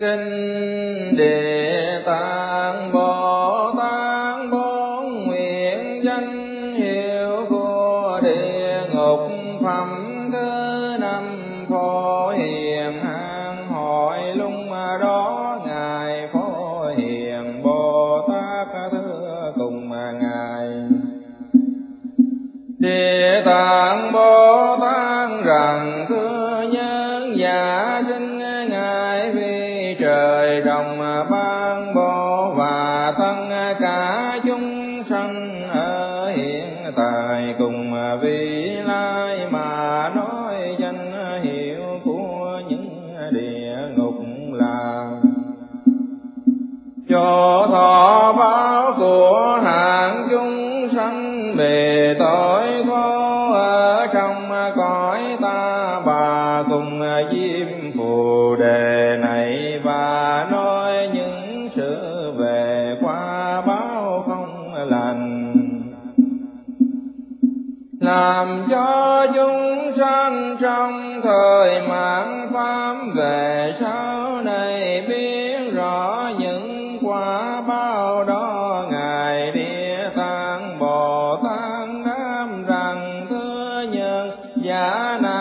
kinh địa tạng trong thời mạng pháp về sau này biết rõ những quả bao đó, ngài địa tạng bồ tát nam rằng, thưa nhân, giả nào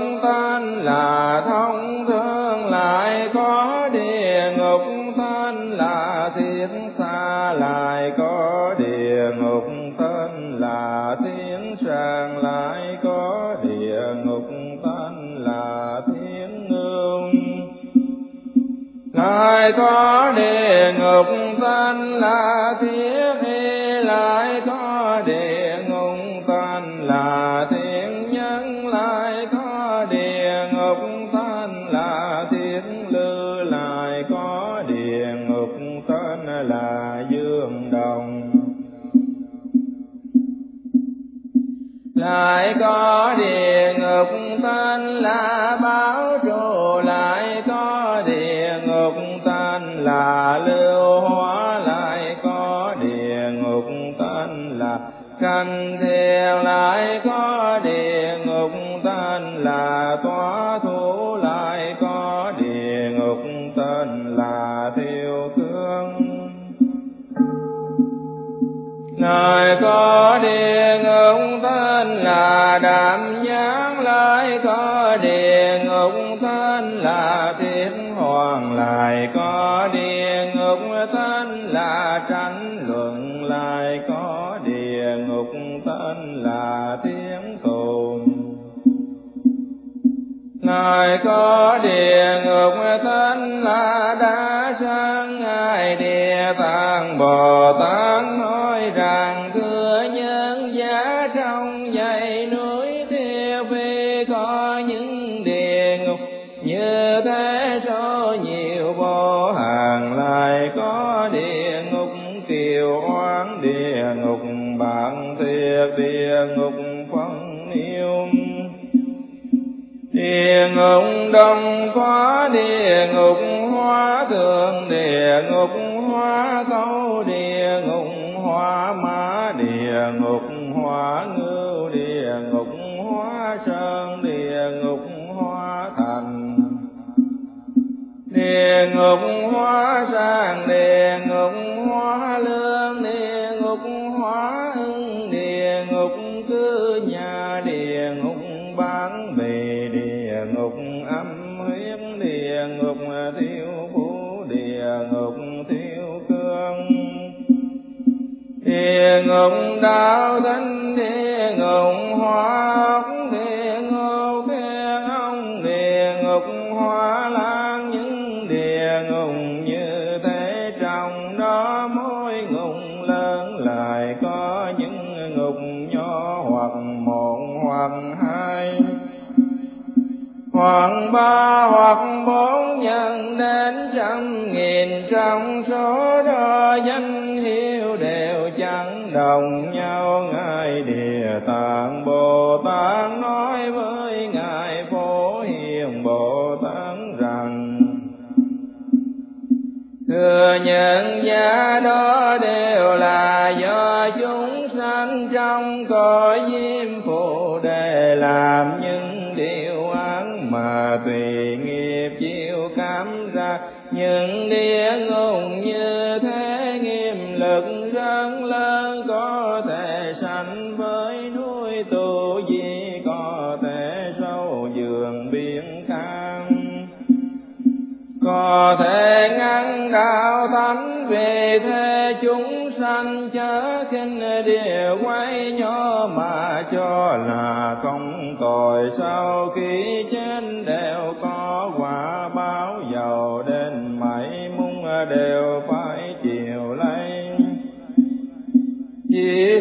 không tên là thông thương, lại có địa ngục. Tên là thiên xa, lại có địa ngục. Tên là thiên sàng, lại có địa ngục. Tên là thiên ngưng lại có địa ngục. Tên là thiên y, lại có địa ngục. Tên là thiên lại có địa ngục tên là báo có địa ngục tên là tiếng thùng. ngài có địa ngục tên là đá sang, ngài địa tạng bồ tát địa như thế. Trong đó mỗi ngục lớn lại có những ngục nhỏ hoặc một hoặc hai. Hoặc ba hoặc bốn nhân đến trăm nghìn. Trong số đó danh hiệu đều chẳng đồng nhau. Ngài địa tạng bồ nhận giá đó đều là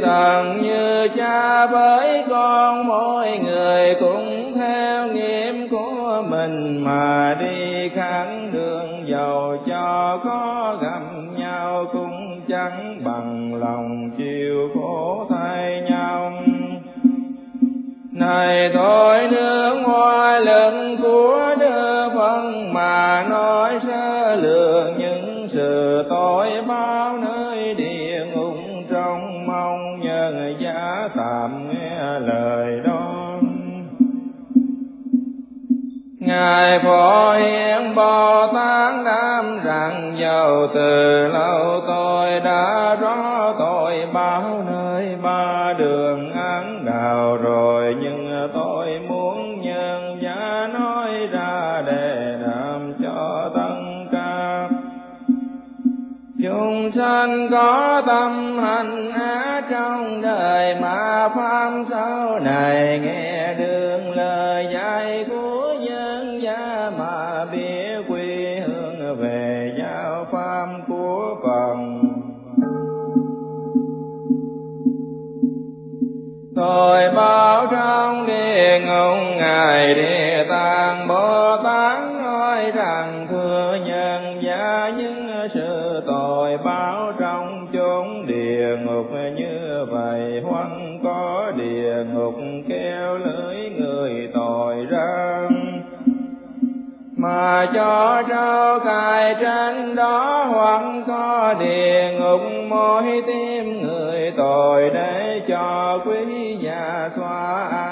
thần như cha với con, mỗi người cũng theo nghiệp của mình. Mà đi kháng đường, giàu cho có gặp nhau cũng chẳng bằng lòng chịu khổ thay nhau. Này thôi nước hoa lớn Ngài Phổ Hiền Bồ Tát đam rằng giàu từ lâu tôi đã rõ tội báo nơi ba đường án đạo rồi, nhưng tôi muốn nhân giá nói ra để làm cho tất cả chúng sanh có tâm hành á trong đời mà phát như vậy hoang có địa ngục kéo lưới người tội ra mà cho trao cài trên đó hoặc có địa ngục, mỗi tim người tội để cho quý nhà xóa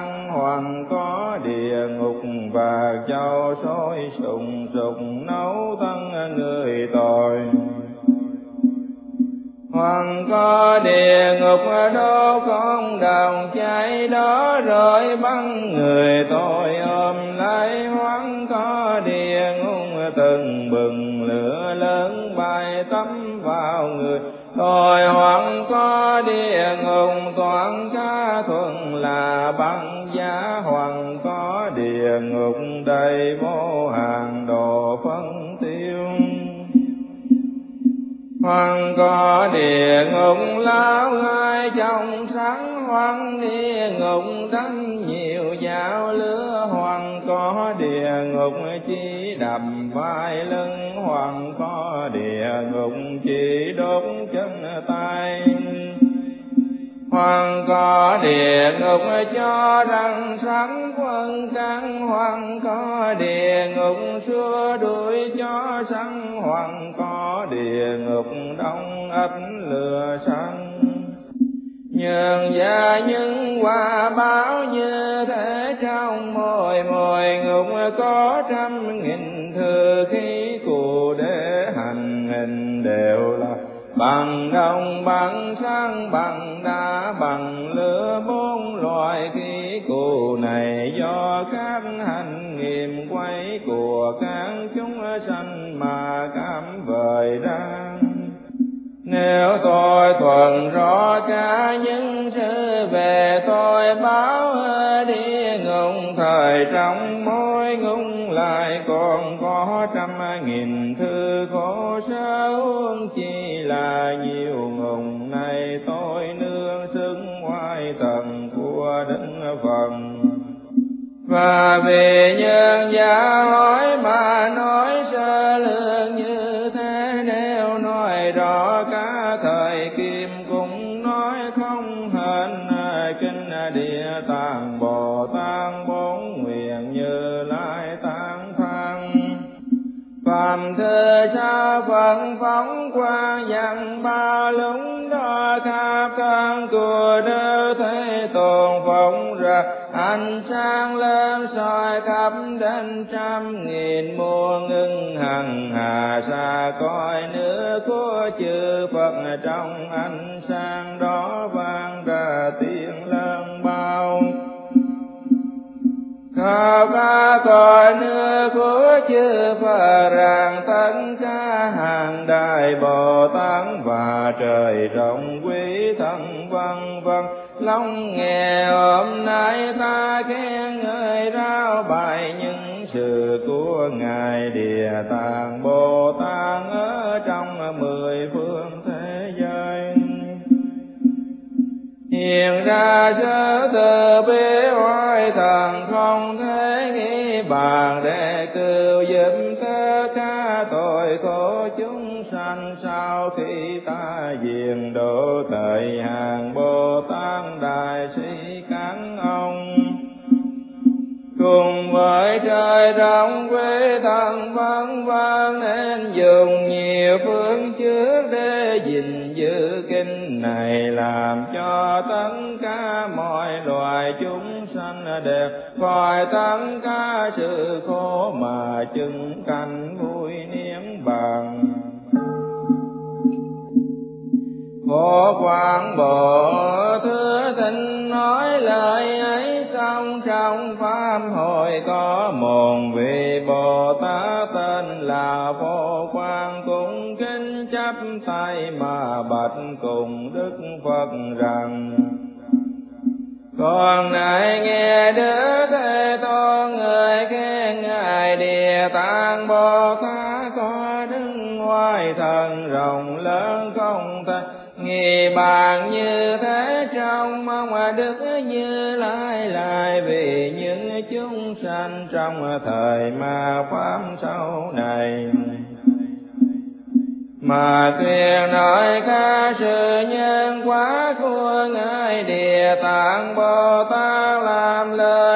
Hoàng có địa ngục đô con đồng cháy đó rồi băng người tội ôm lấy hoáng có địa ngục từng bừng lửa lớn bay tắm vào người tội hoàng có địa ngục, toàn ca thuần là băng giá. Hoàng có địa ngục đầy vô hàng đồ phân Hoàng có địa ngục lao hai trong sáng hoàng địa ngục đánh nhiều dạo lửa hoàng có địa ngục, chỉ đập vai lưng. Hoàng có địa ngục, chỉ đốt chân tay. Hoàng có địa ngục cho rằng sáng quân căn Hoàng, có địa ngục xưa đuổi cho sáng Hoàng, có địa ngục đông ấp lừa sáng nhường gia những quả báo như thế, trong mồi mồi ngục có trăm nghìn thừa khí, cụ để hành hình đều là bằng đồng bằng sáng, bằng đá, bằng lửa bốn loại khí cụ này do các hành nghiệm quay của các chúng sanh mà cảm vời ra nếu tôi thuần rõ cả những sự về, tôi báo đi ngục thời trong mối ngung lại còn có trăm nghìn thư khổ sâu chi là nhiều ngùng này tôi nương xứng ngoài tầng của đức phật. Và về nhân gia hỏi mà nói phạm sa phận phóng qua dặn ba lúng đó khắp căn của đơ thế tồn phóng ra. Ánh sáng lên soi khắp đến trăm nghìn muôn ngưng hằng hà xa coi nữa của chư Phật trong ánh sáng đó vang ra tiếng lớn bao khắp ba tòa nước của chư Phật rằng tất cả hàng đại Bồ Tát và trời rộng quý thân vân vân long nghe hôm nay ta khen người rao bài những sự của ngài địa tạng bồ tát ở trong mười phương hiện ra sơ từ bi hoại thần, không thể nghĩ bàn để cứu giúp tất cả tội. Khổ chúng sanh sau khi ta diện độ thời hàng bồ tát đại sĩ các ông cùng với trời rộng quê thần văn văn nên dùng nhiều phương trước để gìn giữ kinh này làm cho tất cả mọi loài chúng sanh đẹp, khỏi tất cả sự khổ mà chứng cảnh vui niệm bằng. Phổ Quang bồ có mồn vị Bồ Tát tên là Vô Quang, cũng kính chấp tay mà bạch cùng Đức Phật rằng, con này nghe Đức Thế Tôn người khen Ngài Địa Tạng Bồ Tát có đứng ngoài thần rộng lớn không thể, nghi bàn như thế trong mong đức như lai lại vì như sanh trong thời ma pháp sau này. Mà tuyên nói ca sự nhân quả của ngài địa tạng bồ tát làm lời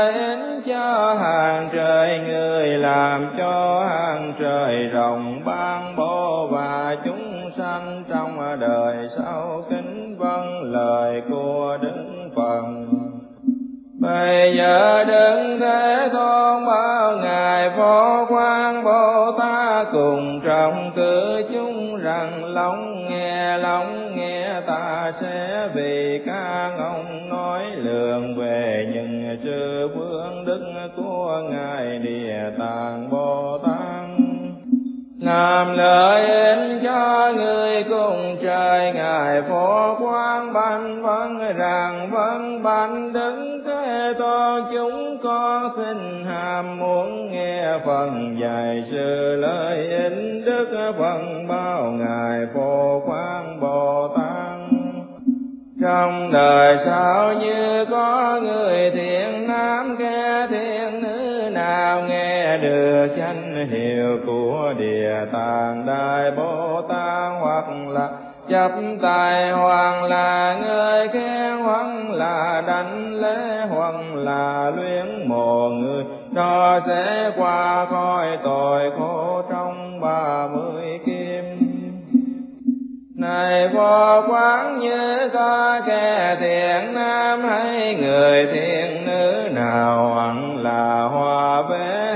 làm lợi ích cho người cùng trời, ngài phổ quang ban vân rằng vân ban đứng thế to. Chúng con xin hàm muốn nghe phần dài sự lợi ích đức phần bao ngài phổ quang bồ tát. Trong đời sao như có người thiện chánh hiệu của địa tạng đại bồ tát hoặc là chấp tài hoàng là người khen, hoặc là đánh lễ, hoặc là luyện mộ người, đó sẽ qua khỏi tội khổ trong ba mươi kim này vô quán, như có kẻ thiện nam hay người thiện nữ nào hẳn là hòa vẽ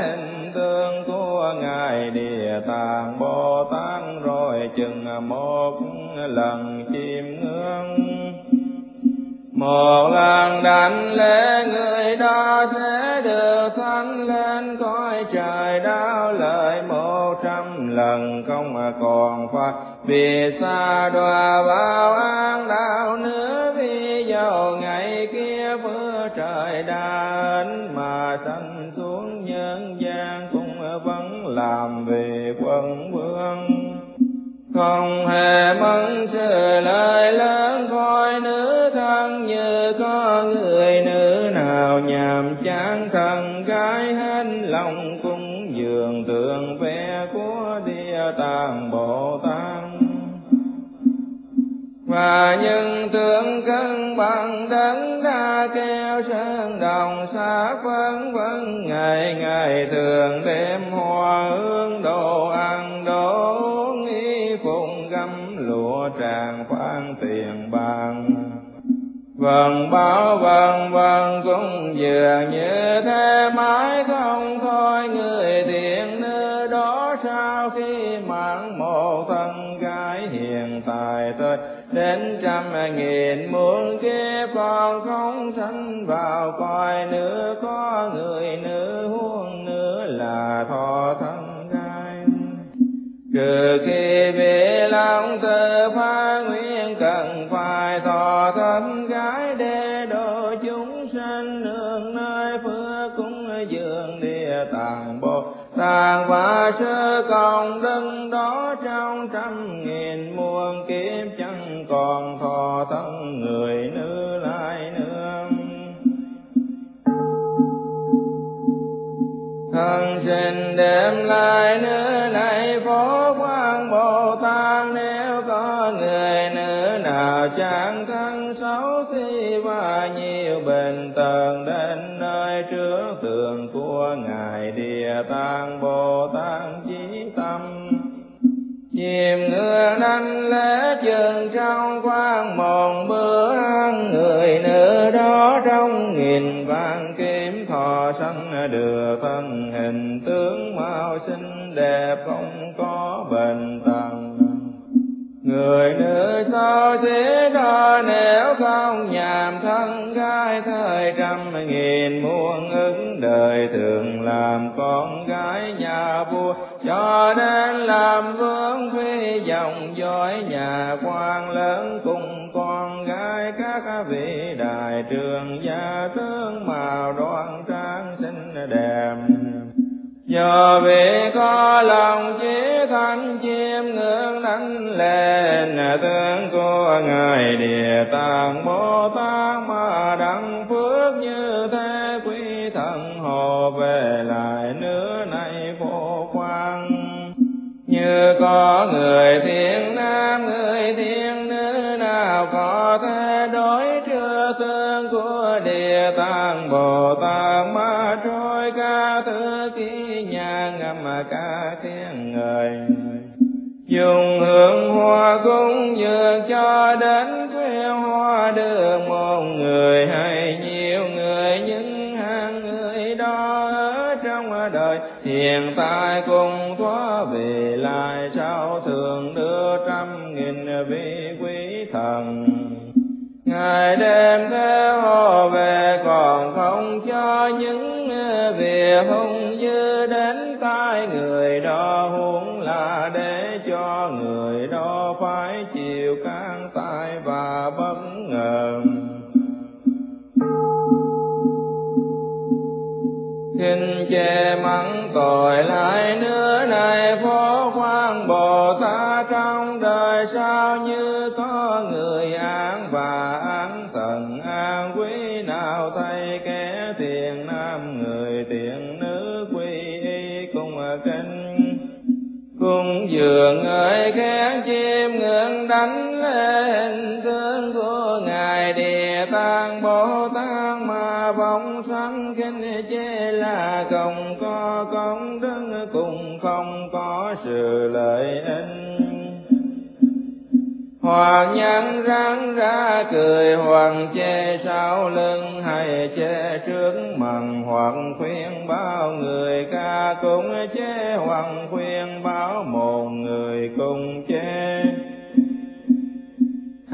tạng bồ tát rồi chừng một lần chim ngưỡng. Một lần đảnh lễ người đó sẽ được thánh lên cõi trời đau lợi một trăm lần không còn phải vì xa đọa vào an đạo nữa vì dầu ngày kia vừa trời đến mà sanh xuống nhân gian cũng vẫn làm việc quân vương. Không hề mẫn sự lời lớn coi nữ thân như có người nữ nào nhàm chán thần gái hết lòng cung dường tượng vẽ của địa tạng bồ tát. Và nhân tượng cân bằng đấng đa keo sơn đồng xa vân vân, ngày ngày thường đêm hoa hương đồ tràng phán tiền bằng. Vần báo vần vần cũng dường như thế. Mãi không thôi người thiện nữ đó sau khi mạng một thân gái hiện tại tôi đến trăm nghìn muôn kiếp còn không sanh vào coi nữa. Có khi bị lòng tự phá, nguyện cần phải thọ thân gái để độ chúng sanh nương nơi phước cúng dường địa tạng bồ tạng và sơ công đức đó trong trăm nghìn muôn kiếp, chẳng còn thọ thân người nữ lại nương. Thân sinh đêm lại nữ này 想 có người thiện nam, người thiện nữ nào có thể đối chưa tương của địa tạng, bồ tát mà trôi ca thứ ký nhà ngâm ca tiếng người. Dùng hướng chế là không có công đức cùng không có sự lợi ích. Hoàng nhân ráng ra cười, hoàng chê sau lưng hay chê trước mặt. Hoàng khuyên bao người ca cũng chê hoàng khuyên bao một người cùng chê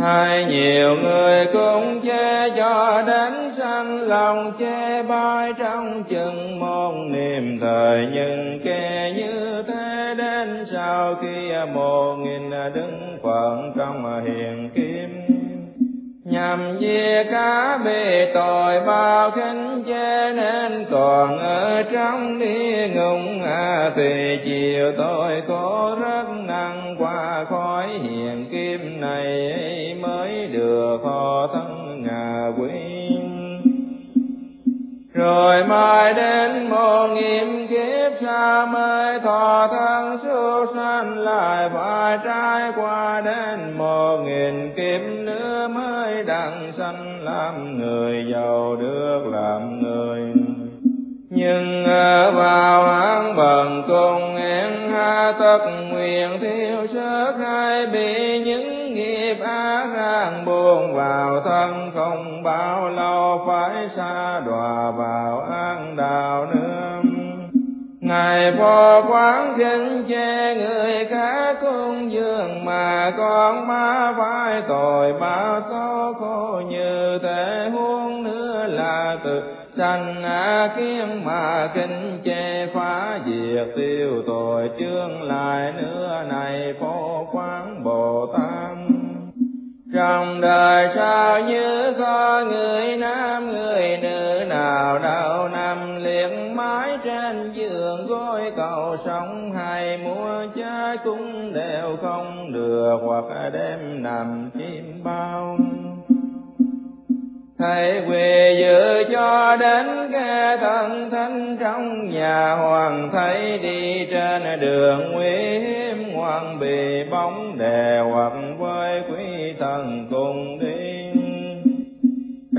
hay nhiều người cũng che cho đến sanh, lòng che bai trong chừng môn niềm thời. Nhưng kẻ như thế đến sau khi một nghìn đứng phận trong hiền kim nhằm chia cá bị tội bao khinh chê nên còn ở trong địa ngục. À thì chiều tôi có rất nặng qua khói hiền kim này mới được họ thân ngà quý rồi mai đến một nghìn kiếp xa mới thọ thân siêu sanh lại phải trải qua đến một nghìn kiếp nữa mới đặng sanh làm người giàu được làm người nhưng ở vào án bần cùng em ha tất nguyện thiêu sớt hai bị những nghiệp á ràng buồn vào thân không bao lâu phải xa đọa vào an đạo nữa Ngài phò quán kinh che người khác cung dương mà con ma phải tội bao số khổ như thế sanh á kiến mà kinh che phá diệt tiêu tội chương lại nữa này phổ quán bồ tát. Trong đời sao như có người nam, người nữ nào đâu nằm liền mái trên giường gối cầu sống hay mua trái cũng đều không được hoặc đêm nằm chim bao thầy quỳ dự cho đến khe thần thánh trong nhà hoàng thấy đi trên đường nguy hiểm hoàng bị bóng đè hoặc với quý thần cùng đi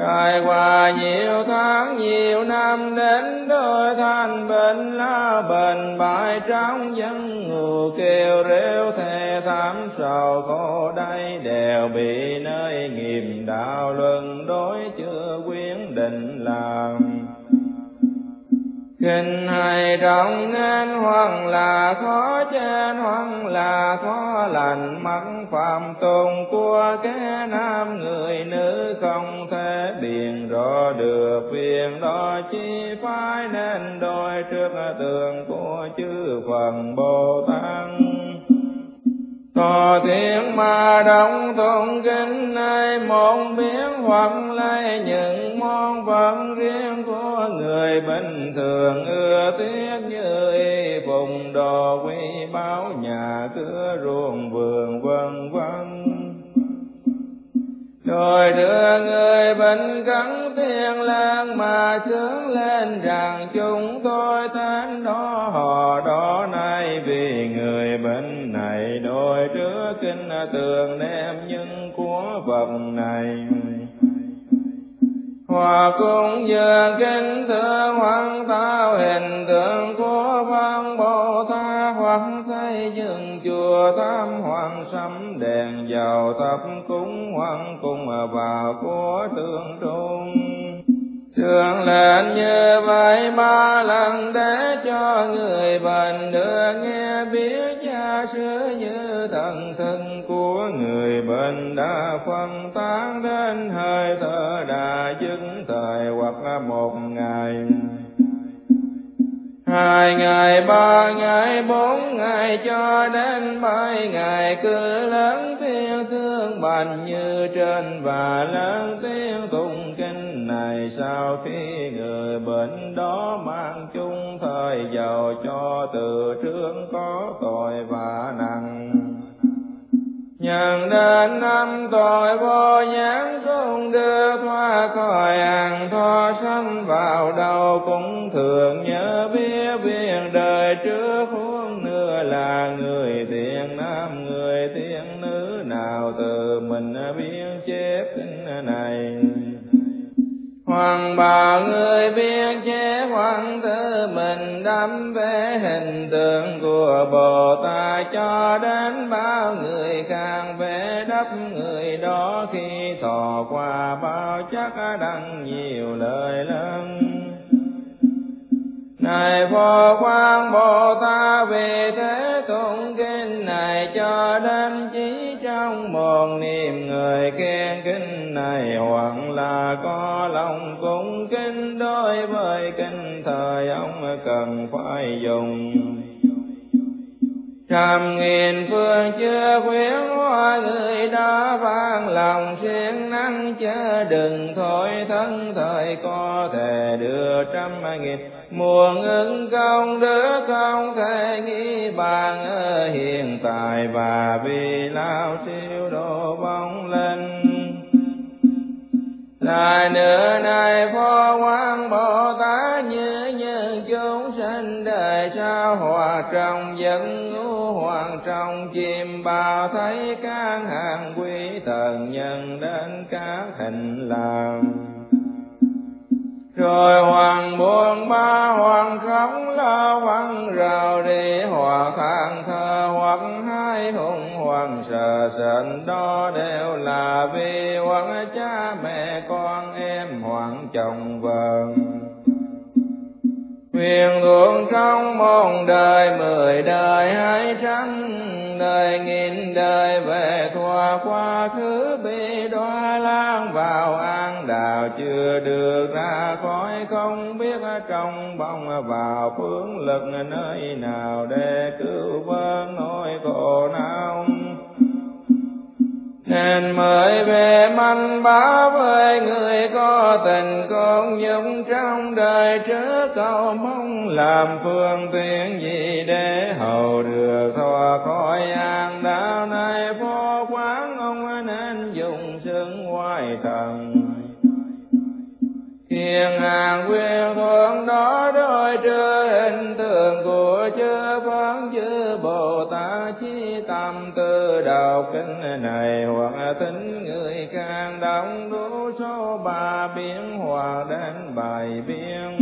trải qua nhiều tháng, nhiều năm, đến đôi thanh bệnh la bệnh bại trong dân ngù kêu rêu thề thảm. Sầu khổ đây đều bị nơi nghiệp đạo luân đối chưa quyến định làm kinh hay trọng nên hoàng là khó trên hoàng là khó lành. Mắc phạm tôn của kẻ nam, người nữ không thể biện rõ được. Phiền đó chi phải nên đôi trước tường của chư phần bồ tát. Tòa thiên ma động tôn kinh nay, môn biến hoặc lấy những món phận riêng của người bình thường, ưa tiếc như y vùng đồ quy báo nhà cửa ruộng vườn, vân vân rồi đưa người bệnh cắn tiền lang mà sướng lên rằng chúng tôi thánh đó họ đó nay vì người bệnh này đôi trước kinh tường đem những của vật này hòa cung giờ kinh thưa hoàng tạo hình tượng của văn bồ tát hoặc xây dựng chùa tam hoàng sắm đèn dầu tập cúng hoàng cung vào của tượng trung. Thường lên như vậy ba lần để cho người bệnh được nghe biết cha xứ như thần thân của người bệnh đã phân tán đến hơi thở đã dứt thời hoặc là một ngày. Hai ngày, ba ngày, bốn ngày cho đến bảy ngày, cứ lớn tiếng thương bành như trên và lớn tiếng bệnh đó mang chung thời giàu cho từ trước có tội và nặng. Nhận đến năm tội vô nhãn cũng đưa thoa khỏi hàng thoa sanh vào đầu cũng thường nhớ biết biết đời trước huống nữa là người thiện nam, người thiện nữ nào từ mình biết chép này. Hoàng bà người biết bao chắc đăng nhiều lời lớn này phò năng chớ đừng thôi thân, thời có thể đưa trăm nghìn. Muôn ứng công đức không thể nghĩ bàn ở hiện tại và vì lao siêu độ bóng lên. Lại nữa này phó quang bồ tát như nhân chúng đề đời hòa trong dân ngũ hoàng trong chim. Bao thấy các hàng quý thần nhân đến các hình làm rồi hoàng buồn ba hoàng khóc lo văn rào đi hòa thang thơ, hoặc hai hùng hoàng sợ sệt đó đều là vì hoàng cha mẹ con em hoàng chồng vợ Huyền thuộc trong một đời mười đời hai trăm đời, nghìn đời về thoa quá khứ bị đoa lang vào an đào chưa được ra khỏi không biết trong bóng vào phương lực nơi nào để cứu vớt nỗi khổ não nên mời về manh báo với người có tình con nhung trong đời trước. Cầu mong làm phương tiện gì để hầu được thoa khỏi an đạo này. Vô quán ông nên dùng xưng ngoài thần. Thiên hàng quyền thuận đó đôi trưa hình tượng của chư phán chư Bồ Tát chi tâm tư đạo kinh này tính người càng đông đủ số ba biến hòa đến bài biên.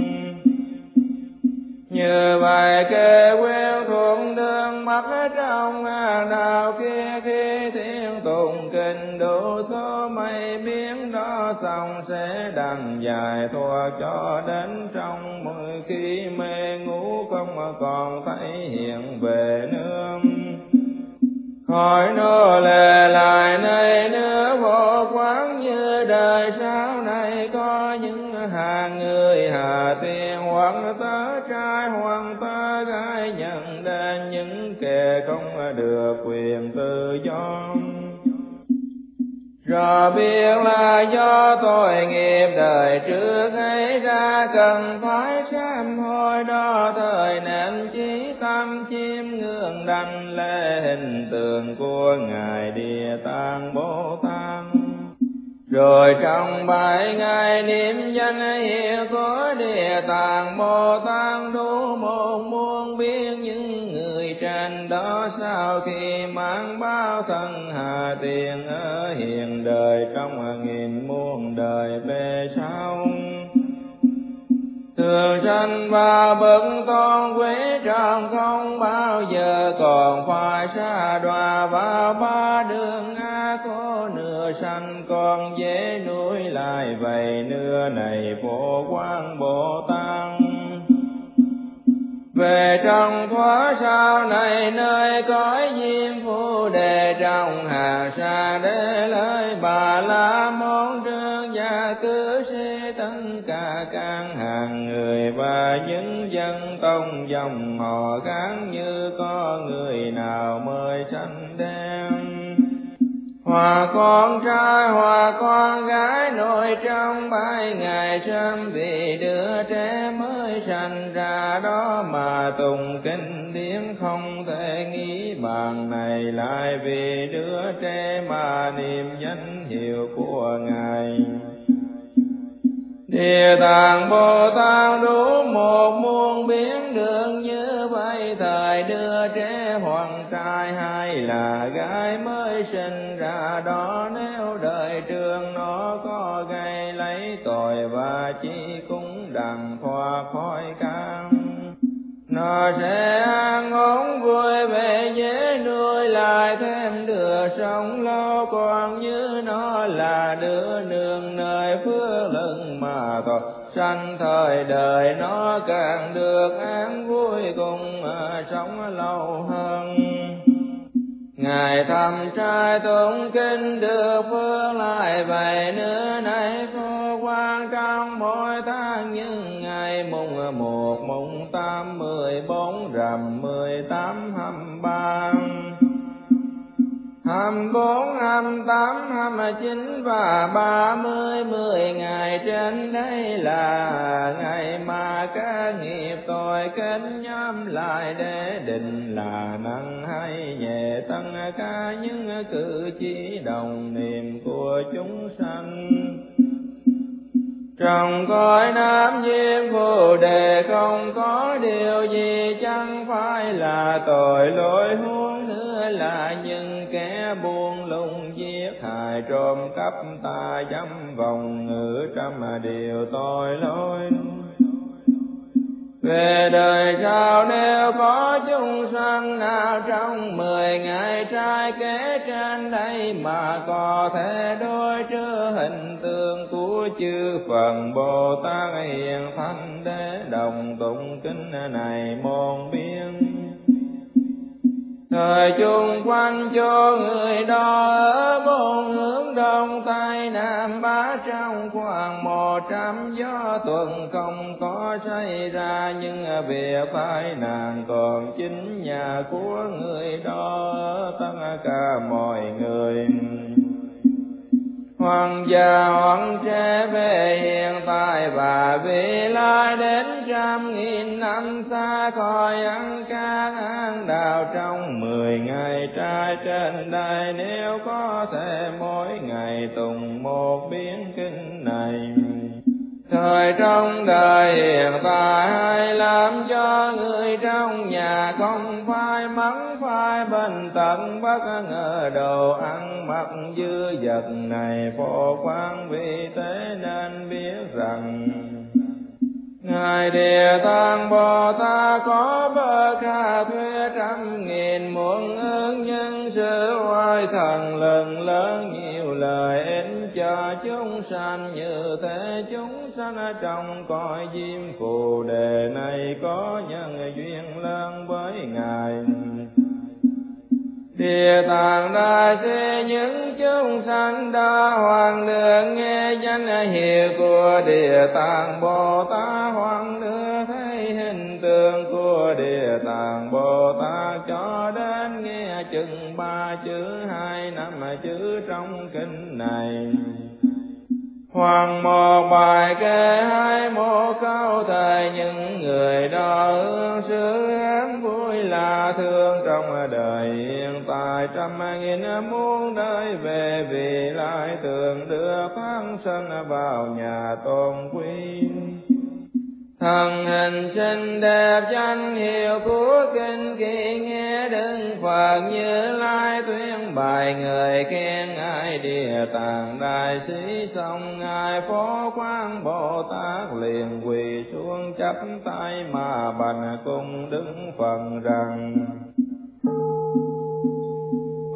Như bài kê quen thuận đường mắt trong đạo kia khi thiên tùng kinh đủ số mây biến đó xong sẽ đằng dài thua cho đến trong mười khi mê ngủ không còn thấy hiện về nữa khỏi nô lệ lại nơi nữa vô quán như đời sau này có những hàng người hà tiên hoặc tớ trai hoặc tớ gái nhận đến những kẻ không được quyền tự do Rõ biết là do tội nghiệp đời trước ấy ra cần phải sám hối đó, thời nên chí tâm chim đăng đảnh lễ hình tượng của ngài địa tạng bồ tát. Rồi trong bảy ngày niệm danh hiệu của địa tạng bồ tát đủ một muôn biến những người trên đó sau khi mang bao thân hà tiền ở hiện đời trong nghìn muôn thường sanh và bậc tôn quý trong không bao giờ còn phải xa đọa và ba đường a có nửa sanh còn dễ nuôi lại vậy nửa này phổ quang bồ tát. Về trong thoá sau này, nơi cõi diêm phu đề trong hà sa đế lời bà la môn trương gia cư sinh can hàng người và những dân tông dòng họ gắng như có người nào mời sanh đen Hòa con trai, hòa con gái nội trong bảy ngày sớm vì đứa trẻ mới sanh ra đó mà tùng kinh điển không thể nghĩ bàn này lại vì đứa trẻ mà niềm danh hiệu của Ngài. Địa tạng Bồ Tát đủ một muôn biến đường như vậy, thời đưa trẻ hoàng trai hay là gái mới sinh ra đó nếu đời trường nó có gây lấy tội và chi cũng đặng thoa khỏi cam. Nó sẽ ăn ổn vui về dễ nuôi, lại thêm đứa sống lâu còn như lưng sanh thời đời nó càng được an vui cùng sống lâu hơn. Ngài thăm trai tụng kinh được phương lại vậy nữa nay phô quan trong mỗi tháng những ngày mùng một, mùng tám, mười bốn, rằm, mười tám 24, 28, 29 và 30 10 ngày trên đây là ngày mà các nghiệp tội kết nhóm lại để định là nặng hay nhẹ tăng ca. Những cử chỉ đồng niệm của chúng sanh trong cõi nam diêm phù đề không có điều gì, chẳng phải là tội lỗi huống nữa, là những kẻ buông lung giết, hại, trộm cắp ta, dâm vòng ngữ trăm điều tội lỗi. Về đời sau nếu có chúng sanh nào trong mười ngày trai kế trên đây mà có thể đối trước hình chư phật bồ tát hiền thanh để đồng tụng kinh này môn biên thời chung quanh cho người đó ở bốn hướng đông tây nam bá trong khoảng một trăm gió tuần không có xảy ra, nhưng về tai nạn còn chính nhà của người đó, tất cả mọi người hoàng gia hoàng sẽ về hiện tại và vị lai đến trăm nghìn năm xa khỏi ăn các ăn đào trong mười ngày trai trên đây nếu có thể mỗi ngày tùng một biến kinh này thời trong đời hiện tại làm cho người trong nhà không phải mắng, phải bệnh tận, bất ngờ đồ ăn mặc dư vật này phổ quan vì thế nên biết rằng Ngài Địa Tạng Bồ Tát có bơ kha thuê trăm nghìn muôn ơn nhân sự oai thần lần lớn nhiều lời ích cho chúng sanh, như thế chúng sanh trong cõi diêm phù đề này có nhân duyên lớn với Ngài. Địa tạng đại sĩ những chúng sanh đa hoàng được nghe danh hiệu của Địa tạng Bồ Tát hoàng được thấy hình tượng của Địa tạng Bồ Tát cho đến nghe chừng ba chữ hai năm chữ trong kinh này. Hoàng một bài kệ hai một câu thầy những người đó hương sự vui vui là thương trong đời hiện tại, trăm nghìn muôn đời về vì lại thường đưa phán sanh vào nhà tôn quý thần hình xinh đẹp danh hiệu của kinh kỳ nghe đức phật như lai tuyên bài người khen ngài địa tạng đại sĩ xong ngài phó quang bồ tát liền quỳ xuống chắp tay mà bành cùng đứng phần rằng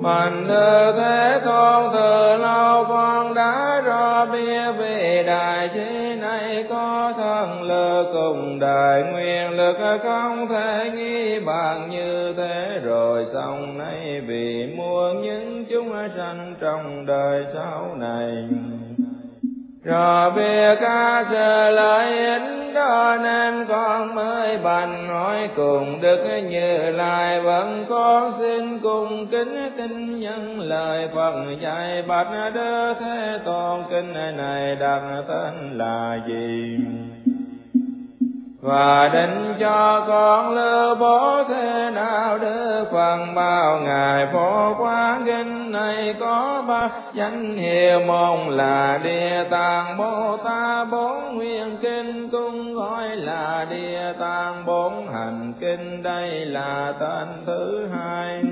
mình được thế tôn từ lâu con đã rõ biết về đại trí này có thần lực cùng đại nguyên lực không thể nghi bằng như thế. Rồi xong nay vì muôn những chúng sanh trong đời sau này rồi biết ca sơ lợi ích đó nên con mới bành hỏi cùng đức như lai. Vẫn con xin cùng kính kinh nhân lời phật dạy. Bạch đức thế tôn kinh này đặt tên là gì? Và định cho con lơ bố thế nào đức phần bao ngài phổ quán kinh này có ba danh hiệu môn là địa tạng bồ tát. Bốn nguyên kinh cũng gọi là địa tạng. Bốn hành kinh đây là tên thứ hai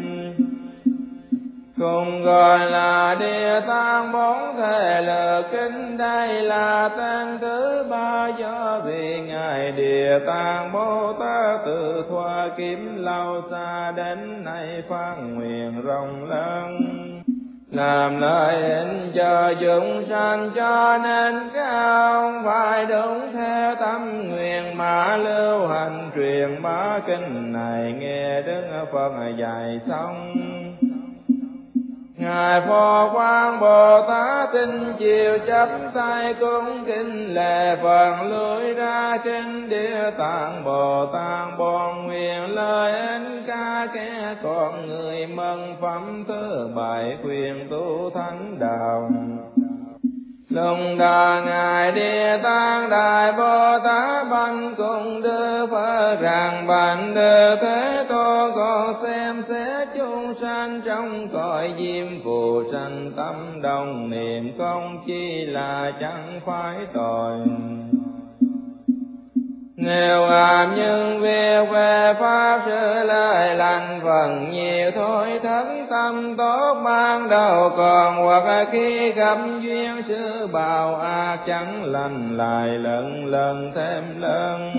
cùng gọi là địa tạng bốn thể lực kinh, đây là tên thứ ba do vì ngài địa tạng bồ tát từ thoa kiếm lâu xa đến nay phát nguyện rộng lớn, làm lợi ích cho chúng sanh cho nên cao phải đúng theo tâm nguyện mà lưu hành, truyền bá kinh này, nghe đức phật dạy xong. Ngài Phò Quang Bồ Tát tinh chiều chấp tay cung kinh lệ Phật lưỡi ra kinh địa tạng. Bồ Tát bồn nguyện lời ân ca kẻ con người mừng phẩm thứ bảy, quyền tu thánh đạo Lùng đà Ngài Địa Tạng Đại Bồ Tát Văn cùng Đức Phật rằng bạn Đức Thế Tôn còn xem xét chúng sanh trong cõi diêm phù sanh tâm đồng niệm công chi là chẳng phải tội nếu làm những việc về pháp sự lời lành phần nhiều thôi thất tâm tốt ban đầu, còn hoặc khi gặp duyên sư bào ác, chẳng lành lại lần lần thêm lần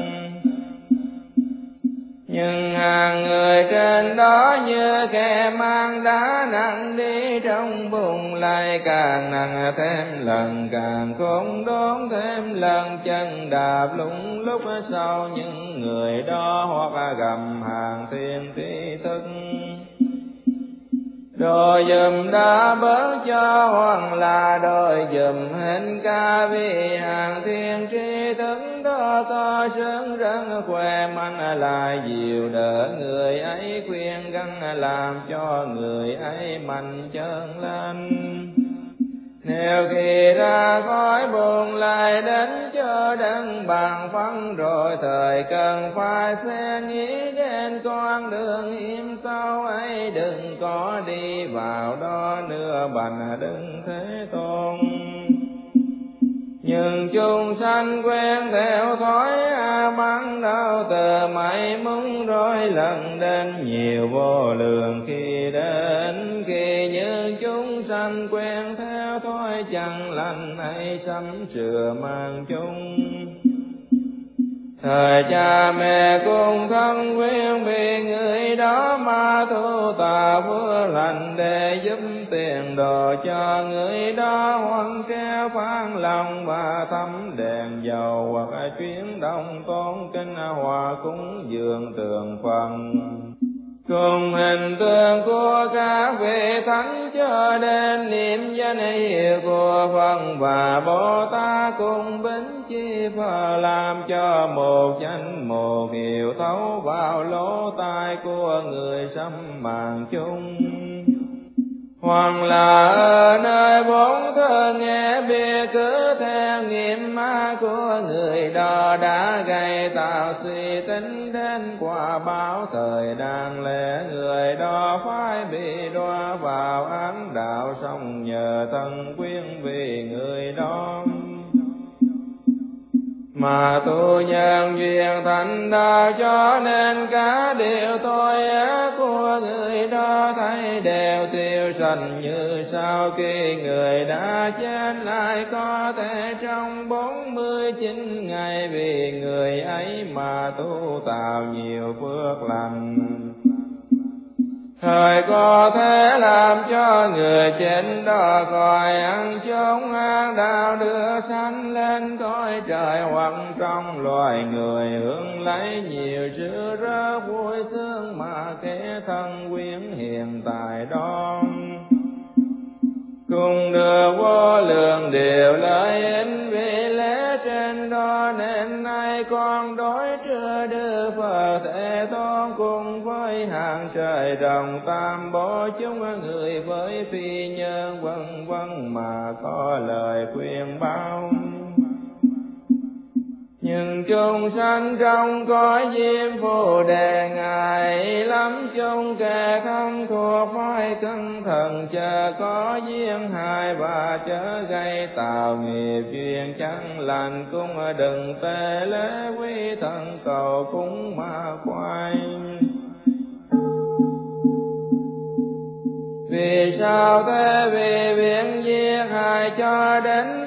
nhưng hàng người trên đó như kẻ mang đá nặng đi trong bụng, lại càng nặng thêm lần, càng khốn đốn thêm lần. Chân đạp lũng lúc sau, những người đó hoặc gầm hàng thiên tri thức. Đôi dùm đã bớt cho hoàng là đôi, dùm hình ca vì hàng thiên tri thức đó to sướng rất khỏe mạnh là diệu đỡ người ấy, khuyên gắn làm cho người ấy mạnh chân lên nếu khi ra khỏi buồn lại đến cho đấng bằng phân rồi thời cần phải xe nghĩ đến con đường im sâu ấy, đừng có đi vào đó nữa, bành đừng thế tôn. Nhưng chung sanh quen theo thói bắn đau, từ mãi muốn rồi lần đến, nhiều vô lượng khi đến. Khi như chúng sanh quen theo chẳng lành hay sắm sửa mang chung? Thời cha mẹ cùng thân quyến vì người đó mà tu tà vừa lành để giúp tiền đồ cho người đó. Hoan kéo phán lòng và thắm đèn dầu hoặc chuyến đông tôn kinh, hòa cúng dường tường phần cùng hình tượng của các vị thánh cho đến niệm danh hiệu của Phật và Bồ Tát cùng bính chi Phật làm cho một danh một hiệu thấu vào lỗ tai của người sâm màng chung. Hoàng là ở nơi bốn thơ nghe biết cứ theo nghiệm ma của người đó đã gây tạo suy tính đến quả báo thời đang lẽ người đó phải bị đọa vào án đạo, xong nhờ thân quyến vì người đó mà tu nhân duyên thành đạo cho nên cả điều tội ác của người đó thấy đều tiêu sạch như sau khi người đã chết lại có thể trong bốn mươi chín ngày vì người ấy mà tu tạo nhiều phước lành. Thời có thể làm cho người chết đó khỏi ăn chốn an đạo đưa sanh đến cõi trời hoặc trong loài người, hưởng lấy nhiều sự ra vui sướng mà kẻ thân quyến hiện tại đó cùng được vô lượng điều lợi ích vì lẽ trên đó nên nay con đối chưa đưa Phật Thế Tôn cùng với hàng trời đồng tam bố chúng người với phi nhân vân vân mà có lời khuyên bao nhưng chúng sanh trong cõi diêm phù đề, ngài lắm chung kẻ không thuộc phải cân thần chờ có duyên hại và chớ gây tạo nghiệp duyên chẳng lành. Cũng đừng tê lễ quý thần cầu cũng mà quay. Vì sao thế? Vì biển giết hại cho đến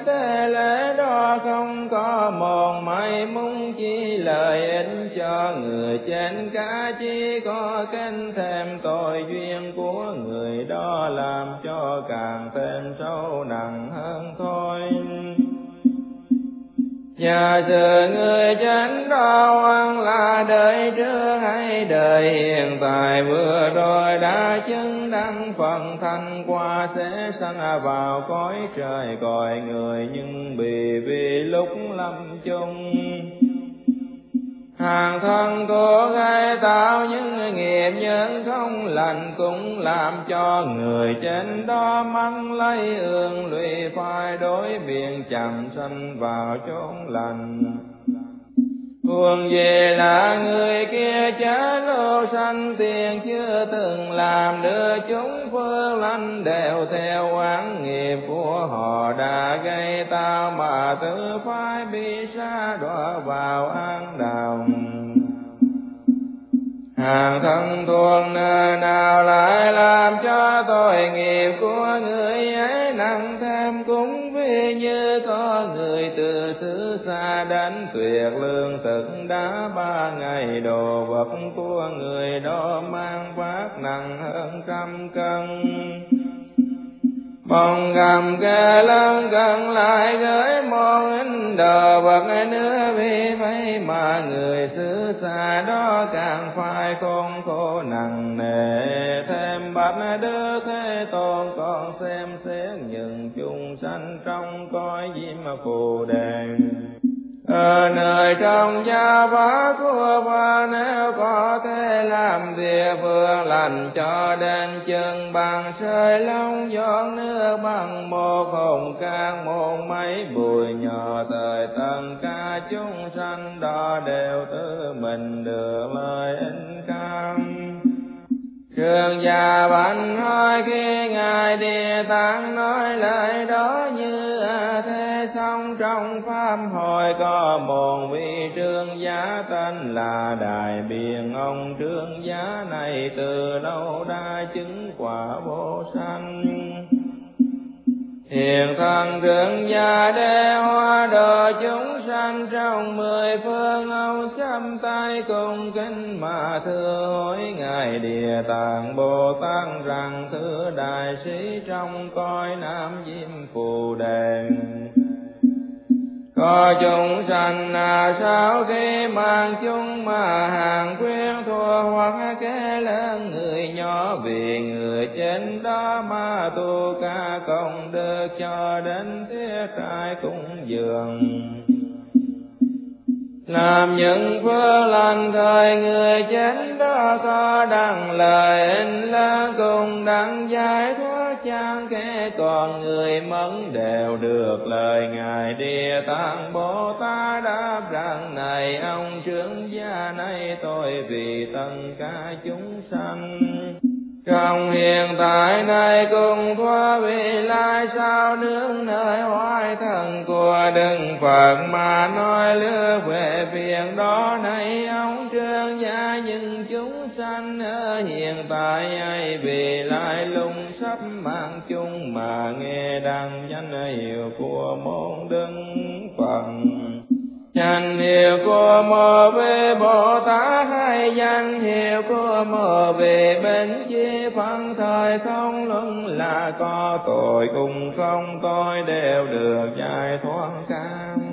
mòn có mong chi lời ích cho người trên cả chỉ có canh thêm tội duyên của người đó làm cho càng thêm sâu nặng hơn thôi. Nhà sự người chánh đó ăn là đời trước hay đời hiện tại vừa rồi đã chứng đăng phần thanh qua sẽ sanh vào cõi trời cõi người nhưng bị vì lúc lâm chung. Hàng thân của gây tạo những nghiệp nhân không lành cũng làm cho người trên đó mắng lấy ương lụy phải đối biện chẳng sanh vào chốn lành. Buồn về là người kia chá lô sanh tiền, chưa từng làm đưa chúng phương lanh đều theo quán nghiệp của họ đã gây tao mà tự phải bị xa đọa vào an đồng. hàng thân thuộc nơi nào lại làm cho tội nghiệp của người ấy nặng thêm cũng như có người từ xứ xa đến tuyệt lương thực đã ba ngày, đồ vật của người đó mang vác nặng hơn trăm cân. Bồng gầm kê lớn gần lại gửi một in đồ vật nữa, vì vậy mà người xứ xa đó càng phải khôn khổ nặng nề. Thêm bạch đưa thế tôn còn xem xét những chung sanh trong cõi diêm phù đề ở nơi trong gia phá của ba nếu có thể làm việc vừa lành cho đến chân bằng sơi long gió nước bằng một hồng can một mấy bụi nhỏ thời tân ca, chúng sanh đó đều tự mình được lời in cam. Trường già bành hỏi khi Ngài Địa Tạng nói lời đó như thế. Xong trong Pháp hội có một vị trương giá tên là Đại Biện ông trương giá này từ lâu đã chứng quả vô sanh hiền thần thượng gia đê hoa đồ chúng sanh trong mười phương Âu chăm tay cùng kính mà thưa hối ngài địa tạng bồ tát rằng thưa đại sĩ trong coi nam diêm phù đề có chúng sanh là sao khi mang chúng mà hàng quyến thua hoặc kế cho đến thế trai cũng dường. Làm những phước lành thời người chánh đó có đặng lời in lớn cùng đặng giải thoát chan kẻ còn người mẫn đều được lời ngài địa tạng bồ tát đáp rằng, này ông trưởng gia, này tôi vì tất cả chúng trong hiện tại này cùng thoa vị lai sao nương nơi hoài thần của đừng Phật mà nói lưa về việc đó này ông trương gia những chúng sanh ở hiện tại ai vì lai lung sắp mang chung mà nghe đăng danh hiệu của môn đức Phật danh hiệu của mơ về bồ tát hay danh hiệu của mơ về bên chi. Phân thời không luân là có tội cùng không, tôi đều được giải thoát cao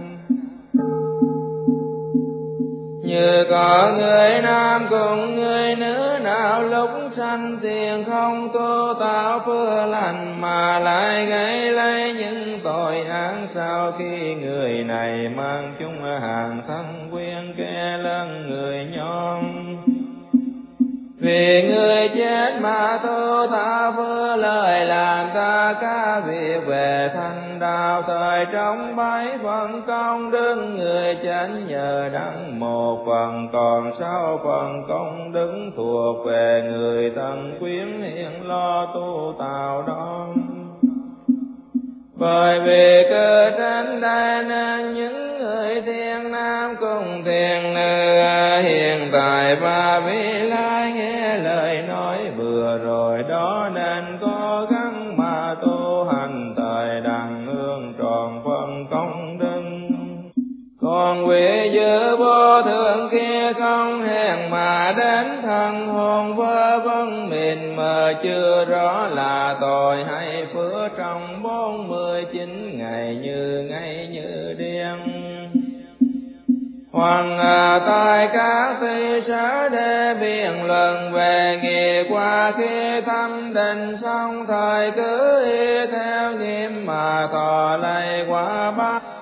như có người nam cùng người nữ nào lúc sanh tiền không tu tạo phước lành mà lại gây lấy những tội ác sau khi người này mang chung hàng thân quyên kẻ lân người nhóm vì người chết mà tu ta vừa lời làm ta ca việc về thành đạo thời trong bấy phần công đức người chết nhờ đắng một phần, còn sáu phần công đức thuộc về người thân quyến hiện lo tu tạo đó bởi vì cơ trên đây nên những người thiên nam cùng thiền nữ, hiện tại và vị lai nghe lời nói vừa rồi, đó nên có còn quỷ dữ vô thượng kia không hẹn mà đến thân hồn vơ vân mịn mờ chưa rõ là tội hay phước. Trong bốn mươi chín ngày như ngày như đêm Hoàng à, tại các thi sở để biện luận về nghiệp qua khi tâm định xong thời cứ y theo nghiêm mà tỏ lạy qua bát